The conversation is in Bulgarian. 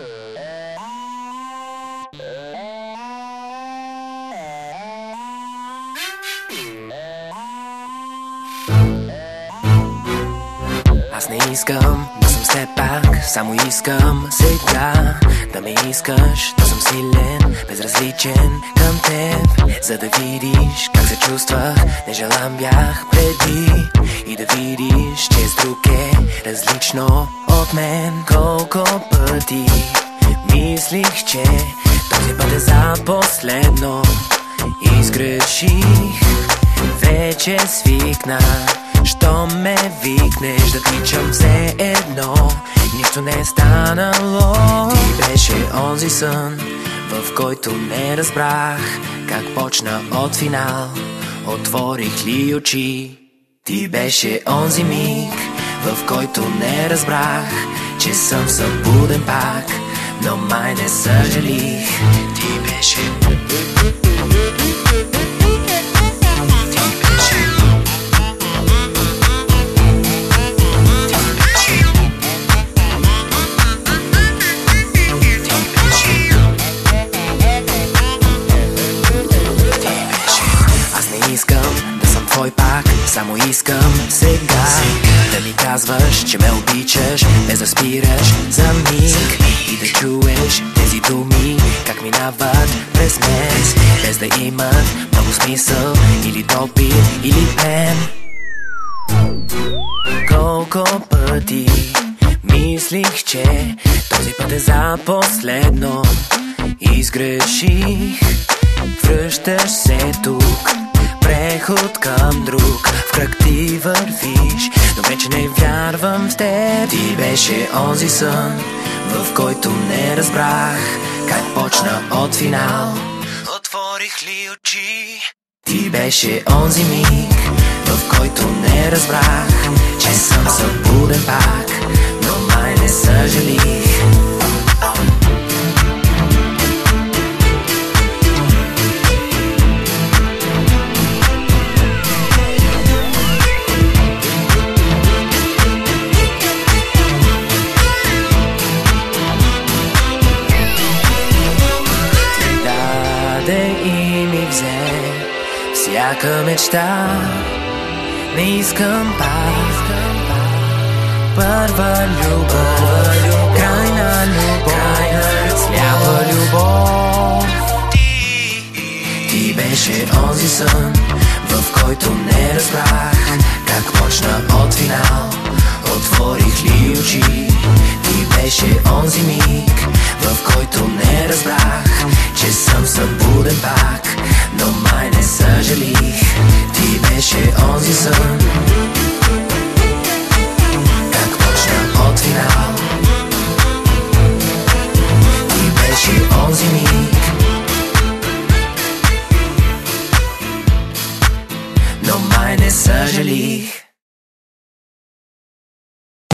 Аз не искам да съм все пак, само искам сега да ме искаш, да съм силен, безразличен към теб, за да видиш как се чувствах, не желам бях преди и да видиш, че с друг е различно от мен Колко пъти мислих, че този път е за последно. Изгреших, вече свикнах що ме викнеш да тичам все едно Нищо не е станало. Ти беше онзи сън, в който не разбрах Как почна от финал, отворих ли очи? Ти беше онзи миг, в който не разбрах Че съм събуден пак, но май не съжалих. Ти беше искам да съм твой пак Само искам сега Ми казваш, че ме обичаш Без да спираш за миг И да чуеш тези думи Как минават през мен. Без да имат много смисъл Или допир, или пен. Колко пъти Мислих, че този път е за последно. Изгреших. Връщаш се тук. Преход към друг. В кръг ти вървиш теб. Ти беше онзи сън В който не разбрах Как почна от финал. Отворих ли очи? Ти беше онзи миг В който не разбрах Че съм събуден пак Но май не съжалих всяка мечта Не искам пак. Първа любов Крайна любов Сляпа любов. Ти беше онзи сън В който не разбрах Как почна от финал. Отворих ли очи Ти беше онзи миг Visam să bud în pac Numai mesajele Tine și onzi sunt Jak pocznę od finału Tine și onzi mic. Numai mesajele